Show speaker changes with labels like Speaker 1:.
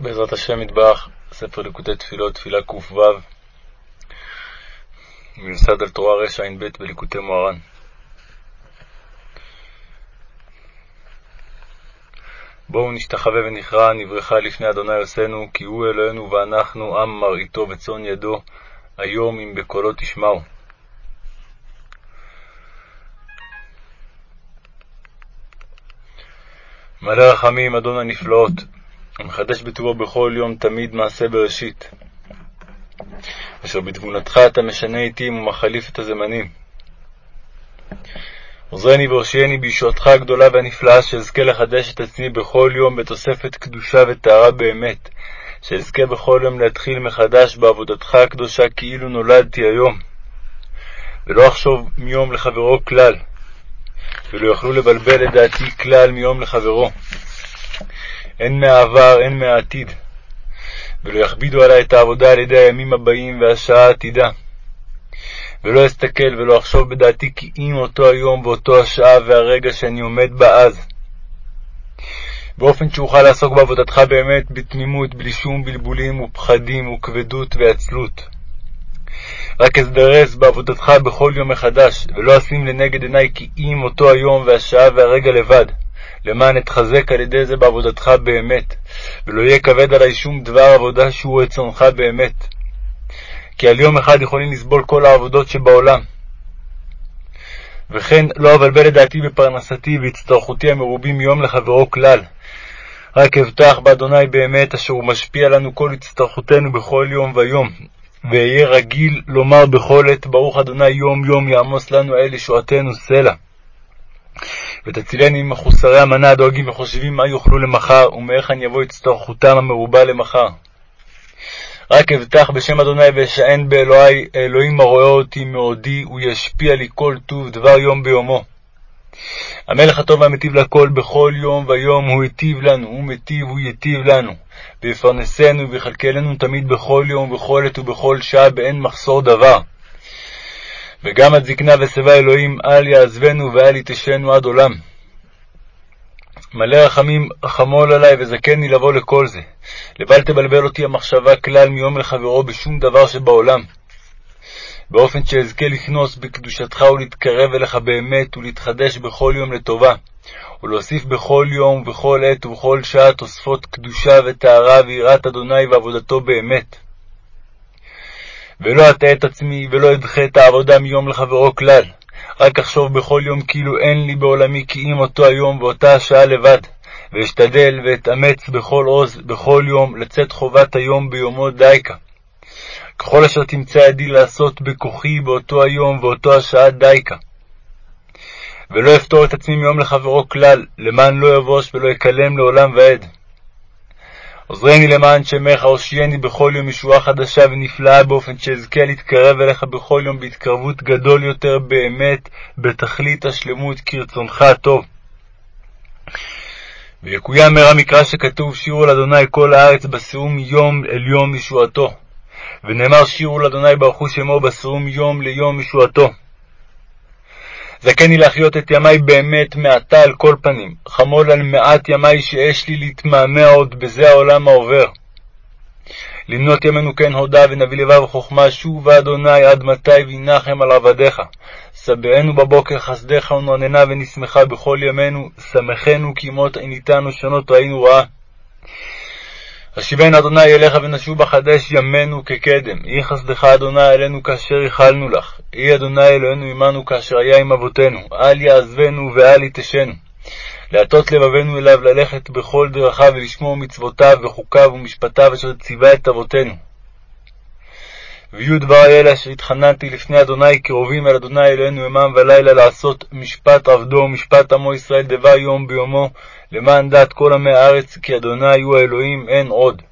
Speaker 1: בעזרת השם יתברך, ספר ליקוטי תפילות, תפילה ק"ו, מיוסד על תורה רע"ב בליקוטי מוהר"ן. בואו נשתחווה ונכרע, נברכה לפני אדוני עושנו, כי הוא אלוהינו ואנחנו עם מרעיתו וצאן ידו, היום אם בקולו תשמעו. מלא רחמים, אדון הנפלאות, המחדש בטובו בכל יום תמיד מעשה בראשית, אשר בתבונתך אתה משנה עתים ומחליף את הזמנים. עוזרני והושיעני בישועתך הגדולה והנפלאה, שאזכה לחדש את עצמי בכל יום בתוספת קדושה וטהרה באמת, שאזכה בכל יום להתחיל מחדש בעבודתך הקדושה כאילו נולדתי היום, ולא אחשוב מיום לחברו כלל, ולא יוכלו לבלבל את דעתי כלל מיום לחברו. הן מהעבר, הן מהעתיד, ולא יכבידו עלי את העבודה על ידי הימים הבאים והשעה העתידה. ולא אסתכל ולא אחשוב בדעתי כי אם אותו היום ואותו השעה והרגע שאני עומד בה אז. באופן שאוכל לעסוק בעבודתך באמת בתמימות, בלי שום בלבולים ופחדים וכבדות ועצלות. רק אזדרז בעבודתך בכל יום מחדש, ולא אשים לנגד עיני כי אם אותו היום והשעה והרגע לבד, למען אתחזק על ידי זה בעבודתך באמת, ולא יהיה כבד עלי שום דבר עבודה שהוא רצונך באמת. כי על יום אחד יכולים לסבול כל העבודות שבעולם. וכן לא אבלבל את דעתי בפרנסתי והצטרכותי המרובים מיום לחברו כלל. רק אבטח באדוני באמת, אשר הוא משפיע לנו כל הצטרכותנו בכל יום ויום, ואהיה רגיל לומר בכל עת, ברוך אדוני יום יום יעמוס לנו אל ישועתנו סלע. ותצילני ממחוסרי המנה הדואגים וחושבים מה יאכלו למחר, ומהיכן יבוא הצטרכותם המרובה למחר. רק אבטח בשם אדוני ואשען באלוהי, האלוהים הרואה אותי מעודי, הוא ישפיע לי כל טוב דבר יום ביומו. המלך הטוב והמטיב לכל בכל יום ויום הוא היטיב לנו, הוא מטיב, הוא ייטיב לנו, ויפרנסנו ויכלכלנו תמיד בכל יום ובכל עת ובכל שעה באין מחסור דבר. וגם עד זקנה ושיבה אלוהים, אל יעזבנו ואל יתשנו עד עולם. מלא רחמים, חמול עלי וזכני לבוא לכל זה. לבל תבלבל אותי המחשבה כלל מיום לחברו בשום דבר שבעולם. באופן שאזכה לכנוס בקדושתך ולהתקרב אליך באמת ולהתחדש בכל יום לטובה, ולהוסיף בכל יום ובכל עת ובכל שעה תוספות קדושה וטהרה ויראת אדוני ועבודתו באמת. ולא אטעה את עצמי, ולא אדחה את העבודה מיום לחברו כלל. רק אחשוב בכל יום כאילו אין לי בעולמי כי אם אותו היום ואותה השעה לבד, ואשתדל ואתאמץ בכל עוז, בכל יום, לצאת חובת היום ביומו דייקה. ככל אשר תמצא ידי לעשות בכוחי באותו היום ואותו השעה דייקה. ולא אפתור את עצמי מיום לחברו כלל, למען לא יבוש ולא יקלם לעולם ועד. עוזרני למען שמך, הושיעני בכל יום ישועה חדשה ונפלאה, באופן שאזכה להתקרב אליך בכל יום בהתקרבות גדול יותר באמת, בתכלית השלמות כרצונך הטוב. ויקוים מהרה מקרא שכתוב שירו לאדוני כל הארץ בשאום יום אל יום ישועתו. ונאמר שירו לאדוני ברכו שמו בשאום יום ליום ישועתו. זכני להחיות את ימי באמת מעתה על כל פנים, חמול על מעט ימי שיש לי להתמהמה עוד בזה העולם העובר. למנות ימינו כן הודה ונביא לבב וחכמה, שובה אדוני עד מתי וינחם על עבדיך. שבענו בבוקר חסדך ונרננה ונשמחה בכל ימינו, שמחנו כי מות עיניתנו שונות ראינו רעה. השיבנו אדוני אליך ונשוב בחדש ימינו כקדם. יהי חסדך אדוני עלינו כאשר ייחלנו לך. יהי אדוני אלוהינו עמנו כאשר היה עם אבותינו. אל יעזבנו ואל יתשנו. להטות לבבנו אליו ללכת בכל דרכיו ולשמור מצוותיו וחוקיו ומשפטיו אשר ציווה את אבותינו. ויהיו דברי אלה אשר התחננתי לפני אדוני קרובים אל אדוני אלוהינו ימם ולילה לעשות משפט עבדו ומשפט עמו ישראל דבר יום ביומו למען דעת כל עמי הארץ כי אדוני הוא האלוהים אין עוד.